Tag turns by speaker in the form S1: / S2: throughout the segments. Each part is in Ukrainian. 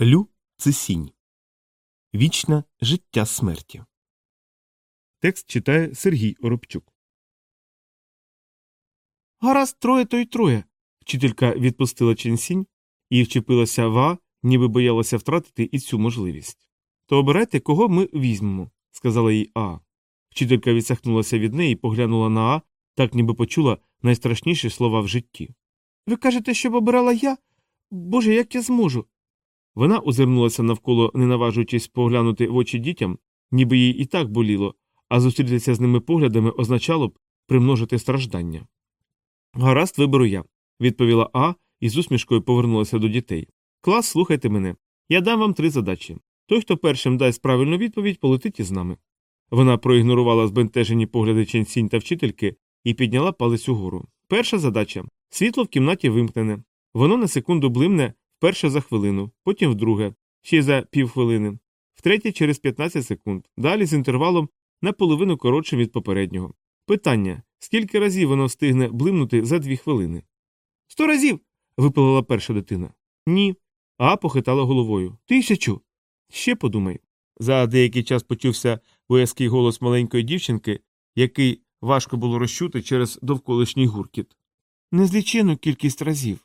S1: Лю це сінь. Вічне життя смерті. Текст читає Сергій Оробчук. Гаразд троє то й троє. Вчителька відпустила Ченсінь і вчепилася ва, ніби боялася втратити і цю можливість. То обирайте, кого ми візьмемо, сказала їй А. Вчителька відсахнулася від неї і поглянула на А, так ніби почула найстрашніші слова в житті. Ви кажете, щоб обирала я? Боже, як я зможу? Вона озирнулася навколо, не наважуючись поглянути в очі дітям, ніби їй і так боліло, а зустрітися з ними поглядами означало б примножити страждання. Гаразд, виберу я, відповіла А і з усмішкою повернулася до дітей. Клас, слухайте мене. Я дам вам три задачі. Той, хто першим дасть правильну відповідь, полетить із нами. Вона проігнорувала збентежені погляди Ченсінь та вчительки і підняла палець угору. Перша задача світло в кімнаті вимкнене. Воно на секунду блимне вперше за хвилину, потім вдруге, ще за півхвилини, втретє через 15 секунд, далі з інтервалом наполовину коротшим від попереднього. Питання скільки разів воно встигне блимнути за дві хвилини? Сто разів. випалила перша дитина. Ні. А похитала головою. Тисячу. Ще подумай. За деякий час почувся боязкий голос маленької дівчинки, який важко було розчути через довколишній гуркіт. Незлічену кількість разів.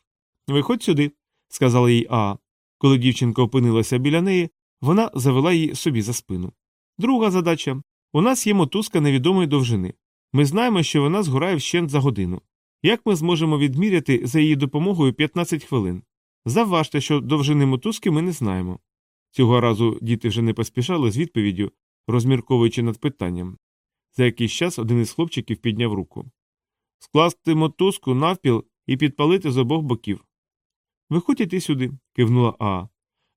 S1: Виходь сюди, сказала їй Аа. Коли дівчинка опинилася біля неї, вона завела її собі за спину. Друга задача у нас є мотузка невідомої довжини. Ми знаємо, що вона згорає вщент за годину. Як ми зможемо відміряти за її допомогою 15 хвилин? Завважте, що довжини мотузки ми не знаємо. Цього разу діти вже не поспішали з відповіддю, розмірковуючи над питанням. За якийсь час один із хлопчиків підняв руку. Скласти мотузку навпіл і підпалити з обох боків. Виходь іти сюди, кивнула Аа.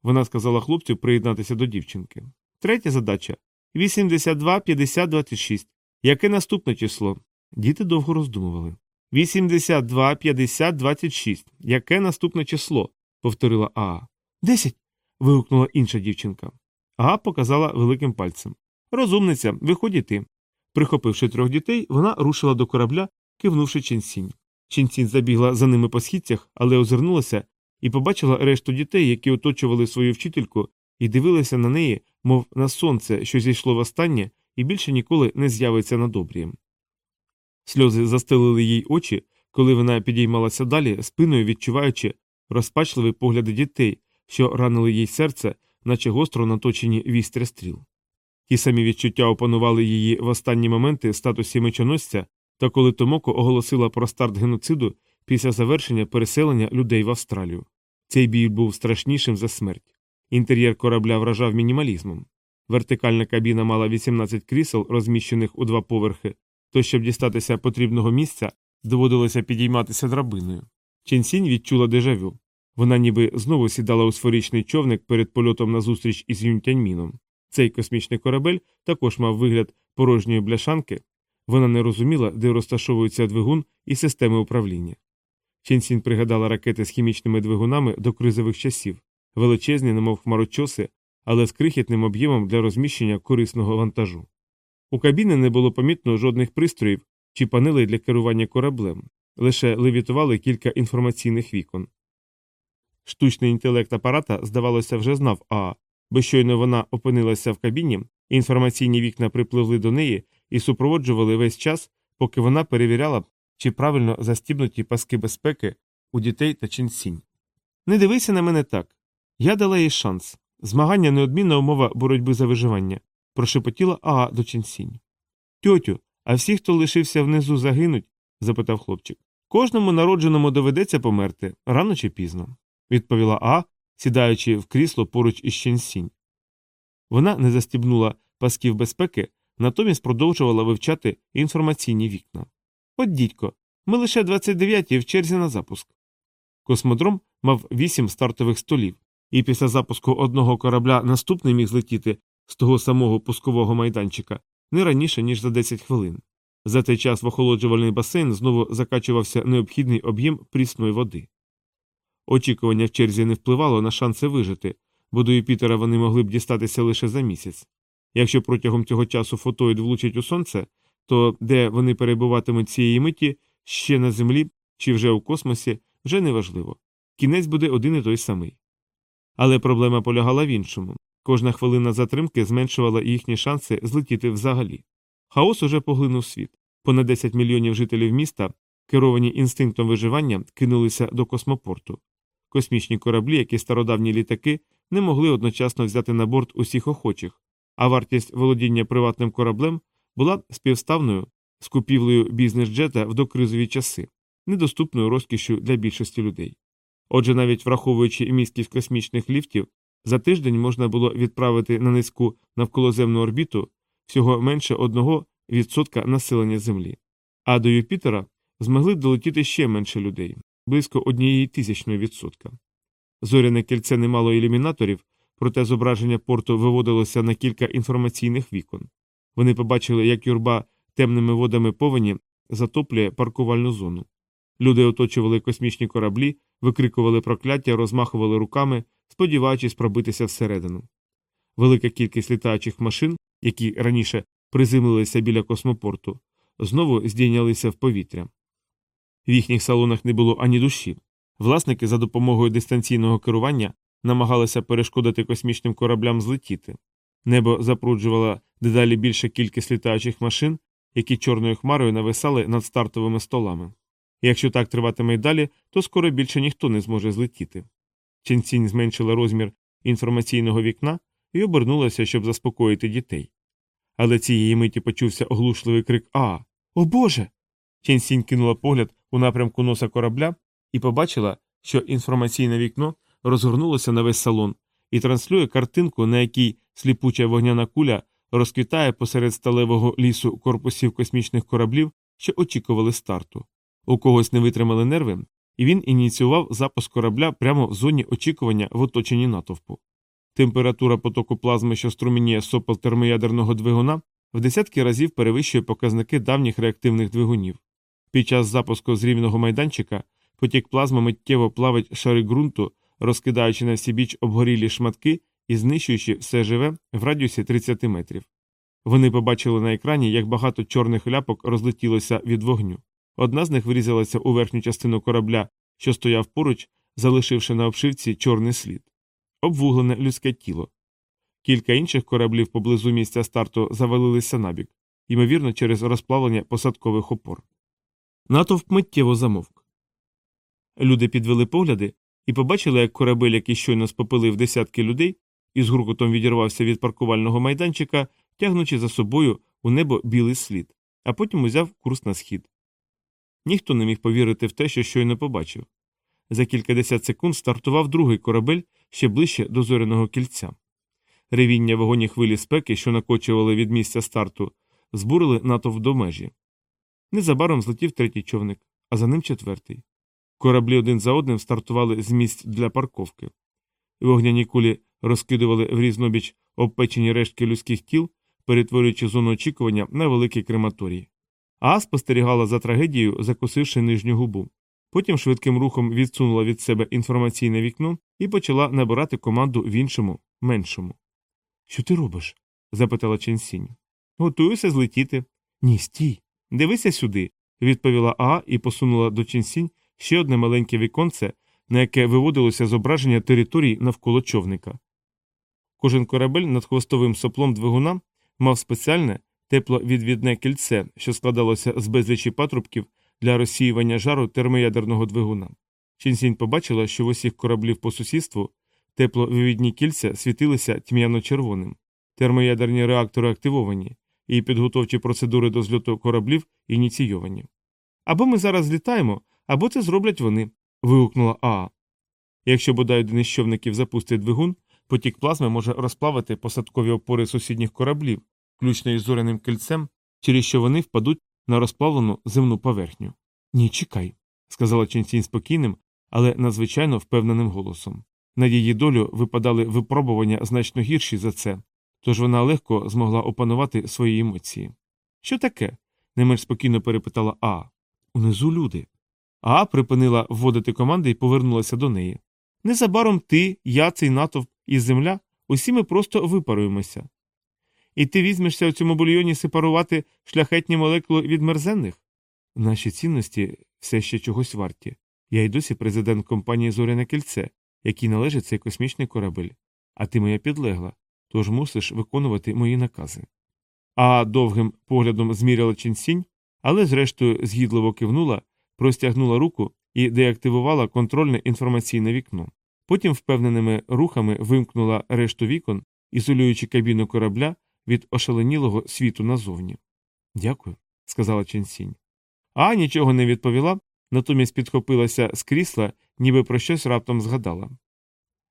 S1: Вона сказала хлопцю приєднатися до дівчинки. Третя задача 82, 50, 26. Яке наступне число? Діти довго роздумували. 82, 50, 26. Яке наступне число? повторила Аа. Десять. вигукнула інша дівчинка. Аа показала великим пальцем. Розумниця, виходь іти. Прихопивши трьох дітей, вона рушила до корабля, кивнувши Ченсінь. Ченсінь забігла за ними по східцях, але озирнулася і побачила решту дітей, які оточували свою вчительку, і дивилися на неї, мов на сонце, що зійшло востаннє і більше ніколи не з'явиться на добрієм. Сльози застелили їй очі, коли вона підіймалася далі, спиною відчуваючи розпачливі погляди дітей, що ранили їй серце, наче гостро наточені вістря стріл. Ті самі відчуття опанували її в останні моменти статусі мечоносця та коли Томоко оголосила про старт геноциду після завершення переселення людей в Австралію. Цей бій був страшнішим за смерть. Інтер'єр корабля вражав мінімалізмом. Вертикальна кабіна мала 18 крісел, розміщених у два поверхи, то щоб дістатися потрібного місця, доводилося підійматися драбиною. Ченсінь відчула дежавю. Вона ніби знову сідала у сферичний човник перед польотом на зустріч із Юнтяньміном. Цей космічний корабель також мав вигляд порожньої бляшанки. Вона не розуміла, де розташовується двигун і системи управління. Ченсінь пригадала ракети з хімічними двигунами до кризових часів, величезні, немов хмарочоси, але з крихітним об'ємом для розміщення корисного вантажу. У кабіни не було помітно жодних пристроїв чи панелей для керування кораблем, лише левітували кілька інформаційних вікон. Штучний інтелект апарата, здавалося, вже знав Аа, бо щойно вона опинилася в кабіні, інформаційні вікна припливли до неї і супроводжували весь час, поки вона перевіряла, чи правильно застібнуті паски безпеки у дітей та ченсінь. Не дивися на мене так. Я дала їй шанс. Змагання неодмінна умова боротьби за виживання, прошепотіла Аа до ченсінь. Тьотю, а всі, хто лишився внизу, загинуть? запитав хлопчик. Кожному народженому доведеться померти рано чи пізно, відповіла А, сідаючи в крісло поруч із ченсінь. Вона не застібнула пасків безпеки, натомість продовжувала вивчати інформаційні вікна. От дідько, ми лише 29-ті в черзі на запуск. Космодром мав вісім стартових столів, і після запуску одного корабля наступний міг злетіти з того самого пускового майданчика не раніше, ніж за 10 хвилин. За цей час в охолоджувальний басейн знову закачувався необхідний об'єм прісної води. Очікування в черзі не впливало на шанси вижити, бо до Юпітера вони могли б дістатися лише за місяць. Якщо протягом цього часу фотоїд влучить у сонце, то де вони перебуватимуть цієї миті ще на землі чи вже у космосі, вже неважливо. Кінець буде один і той самий. Але проблема полягала в іншому кожна хвилина затримки зменшувала їхні шанси злетіти взагалі. Хаос уже поглинув світ. Понад 10 мільйонів жителів міста, керовані інстинктом виживання, кинулися до космопорту. Космічні кораблі, як і стародавні літаки, не могли одночасно взяти на борт усіх охочих, а вартість володіння приватним кораблем була співставною з купівлею бізнес-джета в докризові часи, недоступною розкішю для більшості людей. Отже, навіть враховуючи міськість космічних ліфтів, за тиждень можна було відправити на низьку навколоземну орбіту всього менше 1% населення Землі, а до Юпітера змогли долетіти ще менше людей близько однієї тисячної відсотка. Зоряне кільце не мало ілюмінаторів, проте зображення порту виводилося на кілька інформаційних вікон. Вони побачили, як юрба темними водами повені затоплює паркувальну зону. Люди оточували космічні кораблі, викрикували прокляття, розмахували руками, сподіваючись пробитися всередину. Велика кількість літаючих машин, які раніше приземлилися біля космопорту, знову здійнялися в повітря. В їхніх салонах не було ані душі. Власники за допомогою дистанційного керування намагалися перешкодити космічним кораблям злетіти. Небо запруджувала дедалі більша кількість літаючих машин, які чорною хмарою нависали над стартовими столами. І якщо так триватиме й далі, то скоро більше ніхто не зможе злетіти. Ченцінь зменшила розмір інформаційного вікна і обернулася, щоб заспокоїти дітей. Але цієї миті почувся оглушливий крик А. О Боже! Ченсінь кинула погляд у напрямку носа корабля і побачила, що інформаційне вікно розгорнулося на весь салон і транслює картинку, на якій сліпуча вогняна куля розквітає посеред сталевого лісу корпусів космічних кораблів, що очікували старту. У когось не витримали нерви, і він ініціював запуск корабля прямо в зоні очікування в оточенні натовпу. Температура потоку плазми, що струмініє сопел термоядерного двигуна, в десятки разів перевищує показники давніх реактивних двигунів. Під час запуску з рівного майданчика потік плазми миттєво плавить шари ґрунту, розкидаючи на всі біч обгорілі шматки і знищуючи все живе в радіусі 30 метрів. Вони побачили на екрані, як багато чорних ляпок розлетілося від вогню. Одна з них врізалася у верхню частину корабля, що стояв поруч, залишивши на обшивці чорний слід. Обвуглене людське тіло. Кілька інших кораблів поблизу місця старту завалилися набік, ймовірно, через розплавлення посадкових опор. Натовп миттєво замовк. Люди підвели погляди і побачили, як корабель, який щойно спопилив десятки людей, і з гуркотом відірвався від паркувального майданчика, тягнучи за собою у небо білий слід, а потім узяв курс на схід. Ніхто не міг повірити в те, що щойно побачив. За кількадесят секунд стартував другий корабель ще ближче до зоряного кільця. Ревіння вогоні хвилі спеки, що накочували від місця старту, збурили натовп до межі. Незабаром злетів третій човник, а за ним четвертий. Кораблі один за одним стартували з місць для парковки. Вогняні кулі розкидували в різнобіч обпечені рештки людських тіл, перетворюючи зону очікування на великий крематорій. А спостерігала за трагедією, закусивши нижню губу. Потім швидким рухом відсунула від себе інформаційне вікно і почала набирати команду в іншому, меншому. Що ти робиш? запитала Ченсінь. Готуюся злетіти. Ні, стій. Дивися сюди, відповіла Аа і посунула до Ченсінь ще одне маленьке віконце, на яке виводилося зображення територій навколо човника. Кожен корабель над хвостовим соплом двигуна мав спеціальне тепловідвідне кільце, що складалося з безлічі патрубків для розсіювання жару термоядерного двигуна. Чінсінь побачила, що в усіх кораблів по сусідству тепловивідні кільця світилися тьмяно-червоним, термоядерні реактори активовані, і підготовчі процедури до зльоту кораблів ініційовані. Або ми зараз злітаємо, або це зроблять вони. вигукнула Аа. Якщо бодай один із човників запустить двигун, потік плазми може розплавити посадкові опори сусідніх кораблів, включно із зоряним кільцем, через що вони впадуть на розплавлену земну поверхню. Ні, чекай, сказала Ченсінь спокійним, але надзвичайно впевненим голосом. На її долю випадали випробування значно гірші за це, тож вона легко змогла опанувати свої емоції. Що таке? не менш спокійно перепитала Аа. Унизу люди. Аа припинила вводити команди і повернулася до неї. Незабаром ти, я, цей натовп і земля, усі ми просто випаруємося. І ти візьмешся у цьому бульйоні сепарувати шляхетні молекули від мерзенних? Наші цінності все ще чогось варті. Я й досі президент компанії Зоряне кільце, якій належить цей космічний корабель, а ти моя підлегла, тож мусиш виконувати мої накази. А довгим поглядом зміряла Ченсінь, але зрештою згідливо кивнула, простягнула руку і деактивувала контрольне інформаційне вікно. Потім впевненими рухами вимкнула решту вікон, ізолюючи кабіну корабля від ошаленілого світу назовні. Дякую, сказала Ченсінь. А нічого не відповіла, натомість підхопилася з крісла, ніби про щось раптом згадала.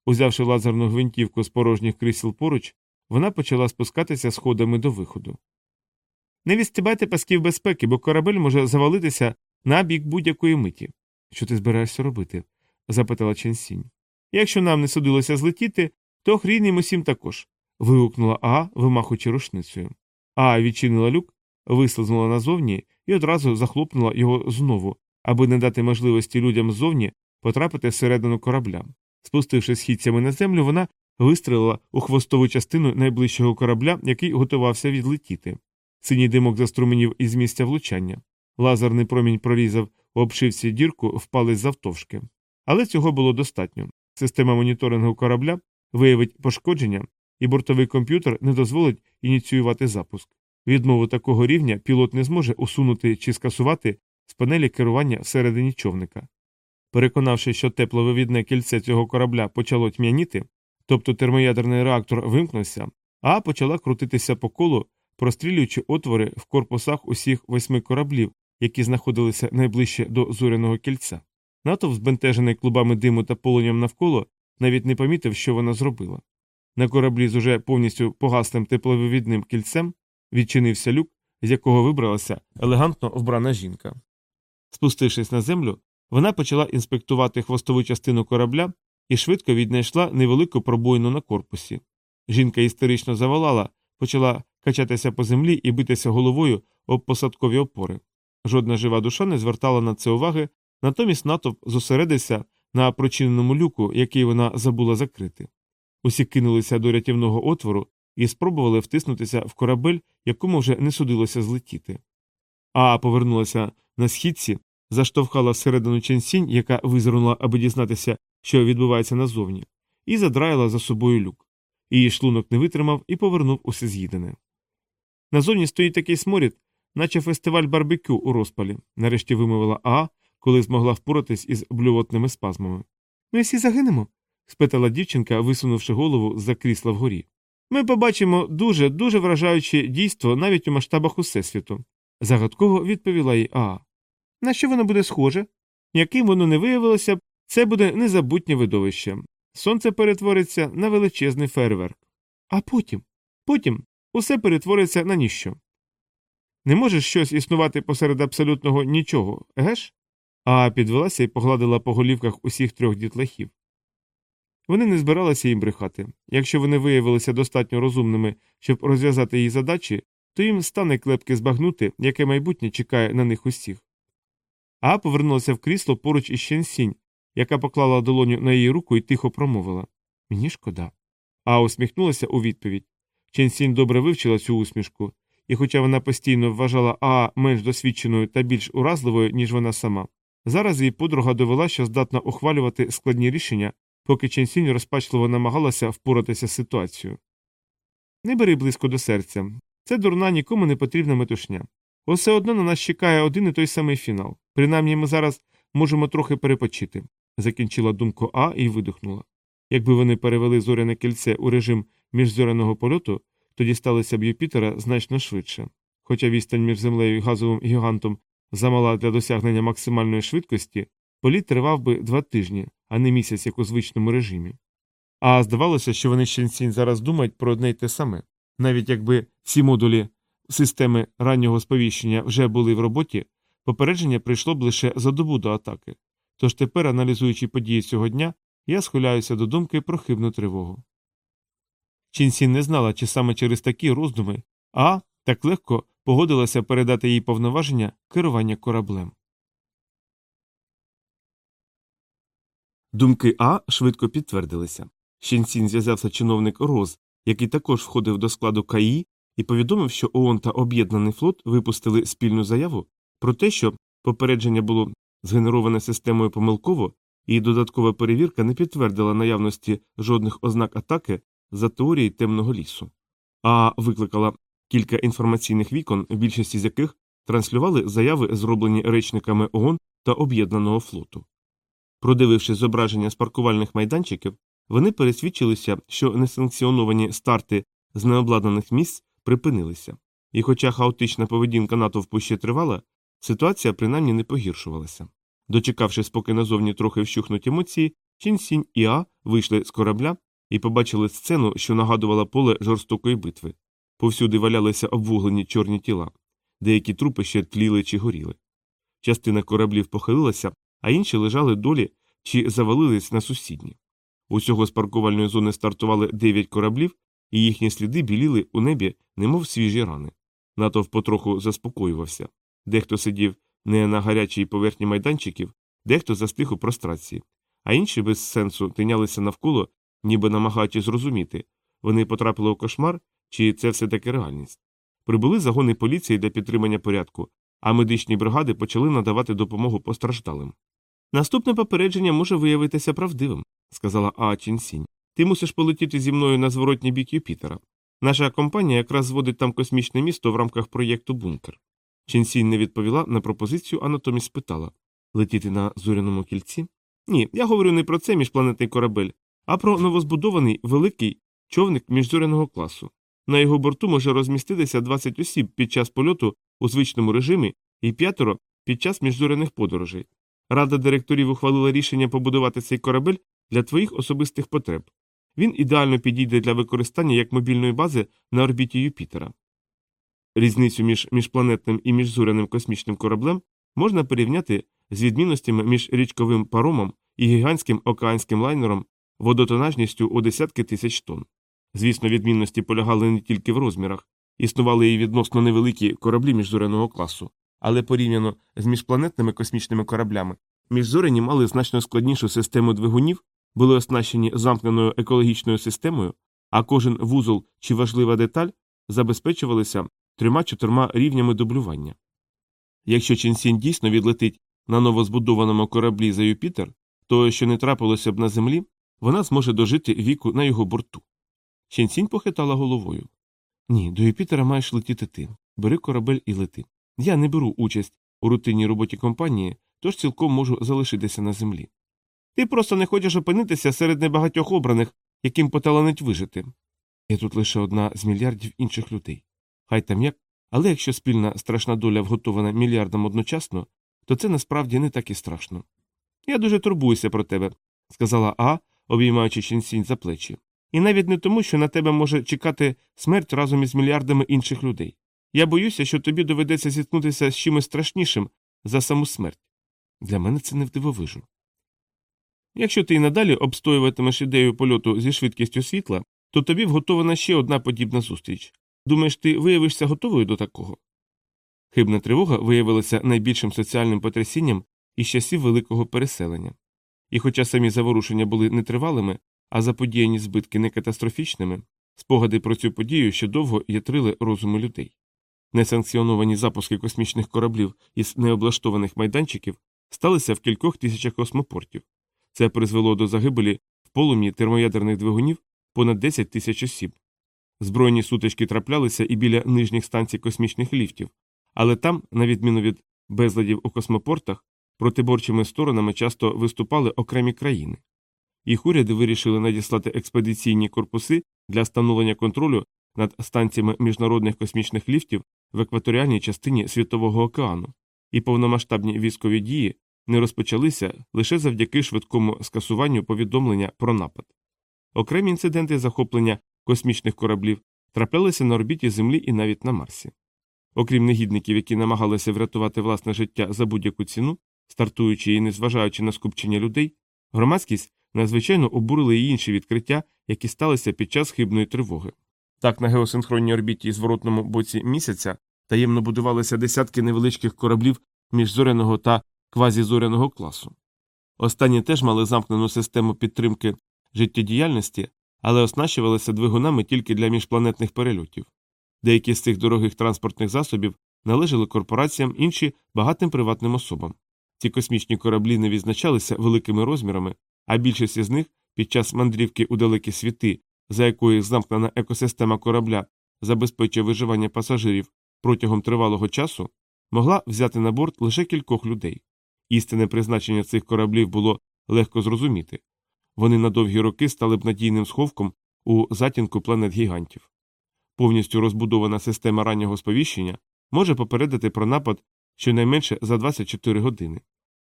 S1: Узявши лазерну гвинтівку з порожніх крісел поруч, вона почала спускатися сходами до виходу. Не відстібайте пасків безпеки, бо корабель може завалитися на бік будь-якої миті. Що ти збираєшся робити? запитала Ченсінь. Якщо нам не судилося злетіти, то хрін усім також. вигукнула А, вимахуючи рушницею. А відчинила люк, вислизнула назовні і одразу захлопнула його знову, аби не дати можливості людям ззовні потрапити всередину корабля. Спустивши східцями на землю, вона вистрелила у хвостову частину найближчого корабля, який готувався відлетіти. Синій димок заструменів із місця влучання. Лазерний промінь прорізав у обшивці дірку впались завтовшки. Але цього було достатньо. Система моніторингу корабля виявить пошкодження, і бортовий комп'ютер не дозволить ініціювати запуск. Відмову такого рівня пілот не зможе усунути чи скасувати з панелі керування всередині човника. Переконавши, що тепловивідне кільце цього корабля почало тьмяніти, тобто термоядерний реактор вимкнувся, а почала крутитися по колу, прострілюючи отвори в корпусах усіх восьми кораблів, які знаходилися найближче до зоряного кільця. Натовп, збентежений клубами диму та полоням навколо, навіть не помітив, що вона зробила. На кораблі з уже повністю погаслим тепловивідним кільцем відчинився люк, з якого вибралася елегантно вбрана жінка. Спустившись на землю, вона почала інспектувати хвостову частину корабля і швидко віднайшла невелику пробоїну на корпусі. Жінка істерично завалала, почала качатися по землі і битися головою об посадкові опори. Жодна жива душа не звертала на це уваги, натомість натовп зосередився на прочиненому люку, який вона забула закрити. Усі кинулися до рятівного отвору і спробували втиснутися в корабель, якому вже не судилося злетіти. А повернулася на східці, заштовхала всередину ченсінь, яка визирнула, аби дізнатися, що відбувається назовні, і задраїла за собою люк. Її шлунок не витримав і повернув усе з'їдене. Назовні стоїть такий сморід, наче фестиваль барбекю у розпалі, нарешті вимовила А, коли змогла впоратись із блювотними спазмами. Ми всі загинемо? спитала дівчинка, висунувши голову за крісла вгорі. Ми побачимо дуже, дуже вражаюче дійство навіть у масштабах Усесвіту, загадково відповіла їй Аа. На що воно буде схоже? Яким воно не виявилося це буде незабутнє видовище. Сонце перетвориться на величезний фейерверк. А потім, потім усе перетвориться на ніщо. Не може щось існувати посеред абсолютного нічого, геш? А підвелася і погладила по голівках усіх трьох дітлахів. Вони не збиралися їм брехати. Якщо вони виявилися достатньо розумними, щоб розв'язати її задачі, то їм стане клепки збагнути, яке майбутнє чекає на них усіх. А повернулася в крісло поруч із Щенсінь, яка поклала долоню на її руку і тихо промовила Мені шкода. А усміхнулася у відповідь. Ченсінь добре вивчила цю усмішку, і, хоча вона постійно вважала А менш досвідченою та більш уразливою, ніж вона сама, зараз її подруга довела, що здатна ухвалювати складні рішення, поки Ченсінь розпачливо намагалася впоратися з ситуацією. Не бери близько до серця. Це дурна нікому не потрібна метушня. Усе одно на нас чекає один і той самий фінал. Принаймні ми зараз можемо трохи перепочити, закінчила думку А і видихнула. Якби вони перевели зоряне кільце у режим міжзоряного польоту, тоді сталося б Юпітера значно швидше. Хоча відстань між землею і газовим гігантом замала для досягнення максимальної швидкості, політ тривав би два тижні, а не місяць, як у звичному режимі. А здавалося, що вони щенсінь зараз думають про одне й те саме. Навіть якби всі модулі системи раннього сповіщення вже були в роботі, попередження прийшло б лише за добу до атаки. Тож тепер, аналізуючи події цього дня, я схиляюся до думки про хибну тривогу. Чінсін не знала, чи саме через такі роздуми, а так легко погодилася передати їй повноваження керування кораблем. Думки А швидко підтвердилися. Щенсін зв'язався чиновник Роз, який також входив до складу КАІ, і повідомив, що ООН та Об'єднаний флот випустили спільну заяву про те, що попередження було згенероване системою помилково і додаткова перевірка не підтвердила наявності жодних ознак атаки за теорією темного лісу, а викликала кілька інформаційних вікон, більшості з яких транслювали заяви, зроблені речниками ООН та об'єднаного флоту. Продививши зображення з паркувальних майданчиків, вони пересвідчилися, що несанкціоновані старти з необладнаних місць припинилися, і, хоча хаотична поведінка натовпу ще тривала, ситуація принаймні не погіршувалася. Дочекавшись, поки назовні трохи вщухнуть емоції, Чінсінь і А вийшли з корабля і побачили сцену, що нагадувала поле жорстокої битви. Повсюди валялися обвуглені чорні тіла, деякі трупи ще тліли чи горіли. Частина кораблів похилилася, а інші лежали долі чи завалились на сусідні. Усього з паркувальної зони стартували дев'ять кораблів, і їхні сліди біліли у небі, немов свіжі рани. Натовп потроху заспокоювався. Дехто сидів не на гарячій поверхні майданчиків, дехто застиг у прострації, а інші без сенсу тинялися навколо, ніби намагаючись зрозуміти вони потрапили у кошмар, чи це все таки реальність. Прибули загони поліції для підтримання порядку, а медичні бригади почали надавати допомогу постраждалим. Наступне попередження може виявитися правдивим, сказала Аа Чінсінь. Ти мусиш полетіти зі мною на зворотній бік Юпітера. Наша компанія якраз зводить там космічне місто в рамках проєкту Бункер. Чінсінь не відповіла на пропозицію, а натомість спитала летіти на зоряному кільці? Ні, я говорю не про це міжпланетний корабель, а про новозбудований великий човник міжзоряного класу. На його борту може розміститися 20 осіб під час польоту у звичному режимі і п'ятеро під час міжзоряних подорожей. Рада директорів ухвалила рішення побудувати цей корабель для твоїх особистих потреб. Він ідеально підійде для використання як мобільної бази на орбіті Юпітера. Різницю між міжпланетним і міжзоряним космічним кораблем можна порівняти з відмінностями між річковим паромом і гігантським океанським лайнером водотонажністю у десятки тисяч тонн. Звісно, відмінності полягали не тільки в розмірах, існували і відносно невеликі кораблі міжзоряного класу, але порівняно з міжпланетними космічними кораблями, міжзоряні мали значно складнішу систему двигунів, були оснащені замкненою екологічною системою, а кожен вузол чи важлива деталь забезпечувалися трьома-чотирма рівнями дублювання. Якщо Ченсінь дійсно відлетить на новозбудованому кораблі за Юпітер, то, що не трапилося б на землі, вона зможе дожити віку на його борту. Ченсінь похитала головою. Ні, до Юпітера маєш летіти ти. Бери корабель і лети. Я не беру участь у рутинній роботі компанії, тож цілком можу залишитися на землі. Ти просто не хочеш опинитися серед небагатьох обраних, яким поталанить вижити. Я тут лише одна з мільярдів інших людей. Хай там як, але якщо спільна страшна доля вготована мільярдам одночасно, то це насправді не так і страшно. Я дуже турбуюся про тебе, сказала А, обіймаючи Ченсінь за плечі. І навіть не тому, що на тебе може чекати смерть разом із мільярдами інших людей. Я боюся, що тобі доведеться зіткнутися з чимось страшнішим за саму смерть. Для мене це не вдивовижу. Якщо ти і надалі обстоюватимеш ідею польоту зі швидкістю світла, то тобі вготована ще одна подібна зустріч. Думаєш, ти виявишся готовою до такого? Хибна тривога виявилася найбільшим соціальним потрясінням із часів великого переселення. І хоча самі заворушення були нетривалими, а заподіяні збитки не катастрофічними, спогади про цю подію ще довго ятрили розуми людей. Несанкціоновані запуски космічних кораблів із необлаштованих майданчиків сталися в кількох тисячах космопортів. Це призвело до загибелі в полум'ї термоядерних двигунів понад 10 тисяч осіб. Збройні сутички траплялися і біля нижніх станцій космічних ліфтів, але там, на відміну від безладів у космопортах, протиборчими сторонами часто виступали окремі країни. Їх уряди вирішили надіслати експедиційні корпуси для встановлення контролю над станціями міжнародних космічних ліфтів в екваторіальній частині Світового океану, і повномасштабні військові дії не розпочалися лише завдяки швидкому скасуванню повідомлення про напад. Окремі інциденти захоплення космічних кораблів траплялися на орбіті Землі і навіть на Марсі. Окрім негідників, які намагалися врятувати власне життя за будь-яку ціну, стартуючи і незважаючи на скупчення людей, громадськість надзвичайно обурили й інші відкриття, які сталися під час хибної тривоги. Так, на геосинхронній орбіті і зворотному боці місяця таємно будувалися десятки невеличких кораблів міжзоряного та квазізоряного класу. Останні теж мали замкнену систему підтримки життєдіяльності, але оснащувалися двигунами тільки для міжпланетних перельотів. Деякі з цих дорогих транспортних засобів належали корпораціям, інші багатим приватним особам. Ці космічні кораблі не відзначалися великими розмірами, а більшість із них під час мандрівки у далекі світи, за якою замкнена екосистема корабля забезпечує виживання пасажирів протягом тривалого часу, могла взяти на борт лише кількох людей. Істинне призначення цих кораблів було легко зрозуміти вони на довгі роки стали б надійним сховком у затінку планет гігантів. Повністю розбудована система раннього сповіщення може попередити про напад щонайменше за 24 години.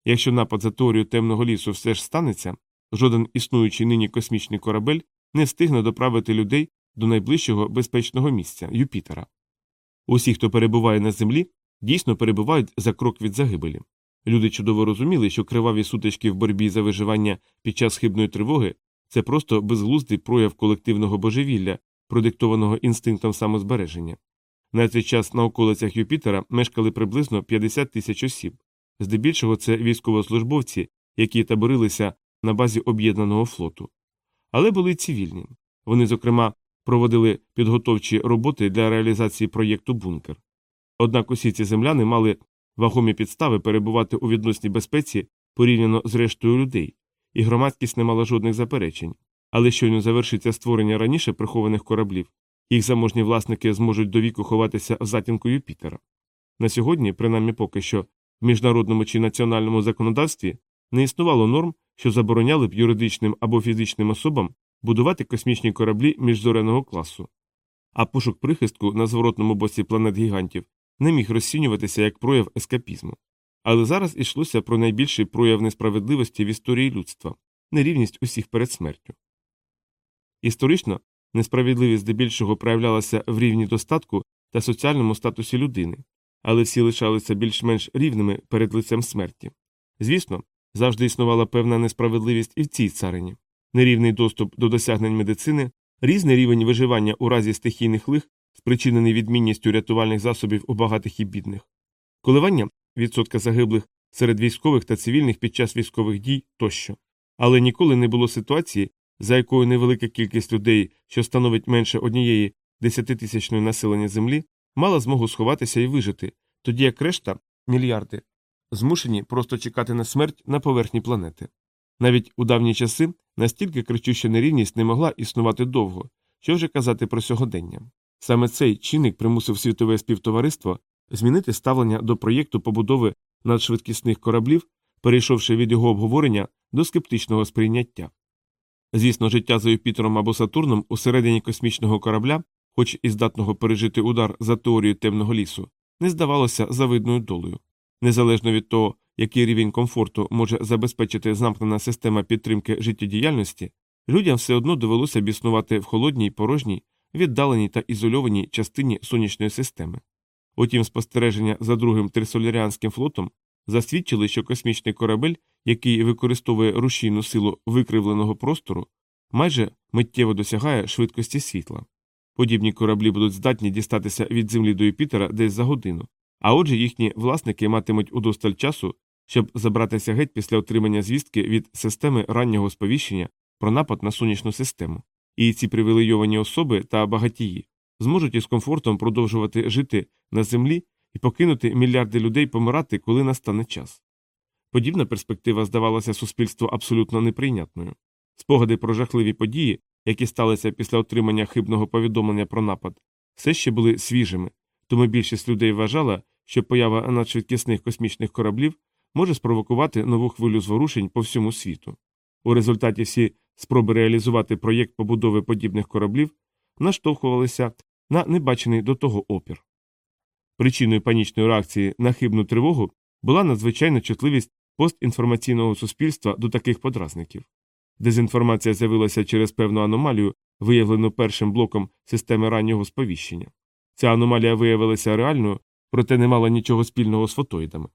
S1: Якщо напад за теорією темного лісу все ж станеться, жоден існуючий нині космічний корабель не встигне доправити людей до найближчого безпечного місця Юпітера. Усі, хто перебуває на землі, дійсно перебувають за крок від загибелі. Люди чудово розуміли, що криваві сутички в боротьбі за виживання під час хибної тривоги це просто безглуздий прояв колективного божевілля, продиктованого інстинктом самозбереження. На цей час на околицях Юпітера мешкали приблизно 50 тисяч осіб, здебільшого це військовослужбовці, які таборилися на базі об'єднаного флоту. Але були цивільні. Вони, зокрема, проводили підготовчі роботи для реалізації проєкту бункер. Однак усі ці земляни мали вагомі підстави перебувати у відносній безпеці порівняно з рештою людей, і громадськість не мала жодних заперечень. Але щойно завершиться створення раніше прихованих кораблів, їх заможні власники зможуть до віку ховатися в затінку Юпітера. На сьогодні, принаймні поки що, в міжнародному чи національному законодавстві не існувало норм, що забороняли б юридичним або фізичним особам будувати космічні кораблі міжзоряного класу. А пошук прихистку на зворотному боці планет гігантів не міг розцінюватися як прояв ескапізму. Але зараз йшлося про найбільший прояв несправедливості в історії людства нерівність усіх перед смертю. Історично несправедливість здебільшого проявлялася в рівні достатку та соціальному статусі людини, але всі лишалися більш-менш рівними перед лицем смерті. Звісно, завжди існувала певна несправедливість і в цій царині нерівний доступ до досягнень медицини, різний рівень виживання у разі стихійних лих, спричинений відмінністю рятувальних засобів у багатих і бідних, коливання відсотка загиблих серед військових та цивільних під час військових дій тощо. Але ніколи не було ситуації, за якою невелика кількість людей, що становить менше однієї десятитисячної населення Землі, мала змогу сховатися і вижити, тоді як решта мільярди змушені просто чекати на смерть на поверхні планети. Навіть у давні часи настільки кричуща нерівність не могла існувати довго, що вже казати про сьогодення. Саме цей чинник примусив світове співтовариство змінити ставлення до проєкту побудови надшвидкісних кораблів, перейшовши від його обговорення до скептичного сприйняття. Звісно, життя за Юпітером або Сатурном усередині космічного корабля, хоч і здатного пережити удар за теорією темного лісу, не здавалося завидною долею. Незалежно від того, який рівень комфорту може забезпечити замкнена система підтримки життєдіяльності, людям все одно довелося б існувати в холодній, порожній, віддаленій та ізольованій частині сонячної системи. Утім, спостереження за другим трисоляріанським флотом засвідчили, що космічний корабель, який використовує рушійну силу викривленого простору, майже миттєво досягає швидкості світла. Подібні кораблі будуть здатні дістатися від Землі до Юпітера десь за годину, а отже, їхні власники матимуть удосталь часу, щоб забратися геть після отримання звістки від системи раннього сповіщення про напад на сонячну систему, і ці привілейовані особи та багатії зможуть із комфортом продовжувати жити на землі і покинути мільярди людей помирати, коли настане час. Подібна перспектива здавалася суспільству абсолютно неприйнятною. Спогади про жахливі події, які сталися після отримання хибного повідомлення про напад, все ще були свіжими, тому більшість людей вважала, що поява надшвидкісних космічних кораблів може спровокувати нову хвилю зворушень по всьому світу. У результаті всі спроби реалізувати проєкт побудови подібних кораблів наштовхувалися на небачений до того опір. Причиною панічної реакції на хибну тривогу була надзвичайна чутливість постінформаційного суспільства до таких подразників. Дезінформація з'явилася через певну аномалію, виявлену першим блоком системи раннього сповіщення. Ця аномалія виявилася реальною, проте не мала нічого спільного з фотоїдами.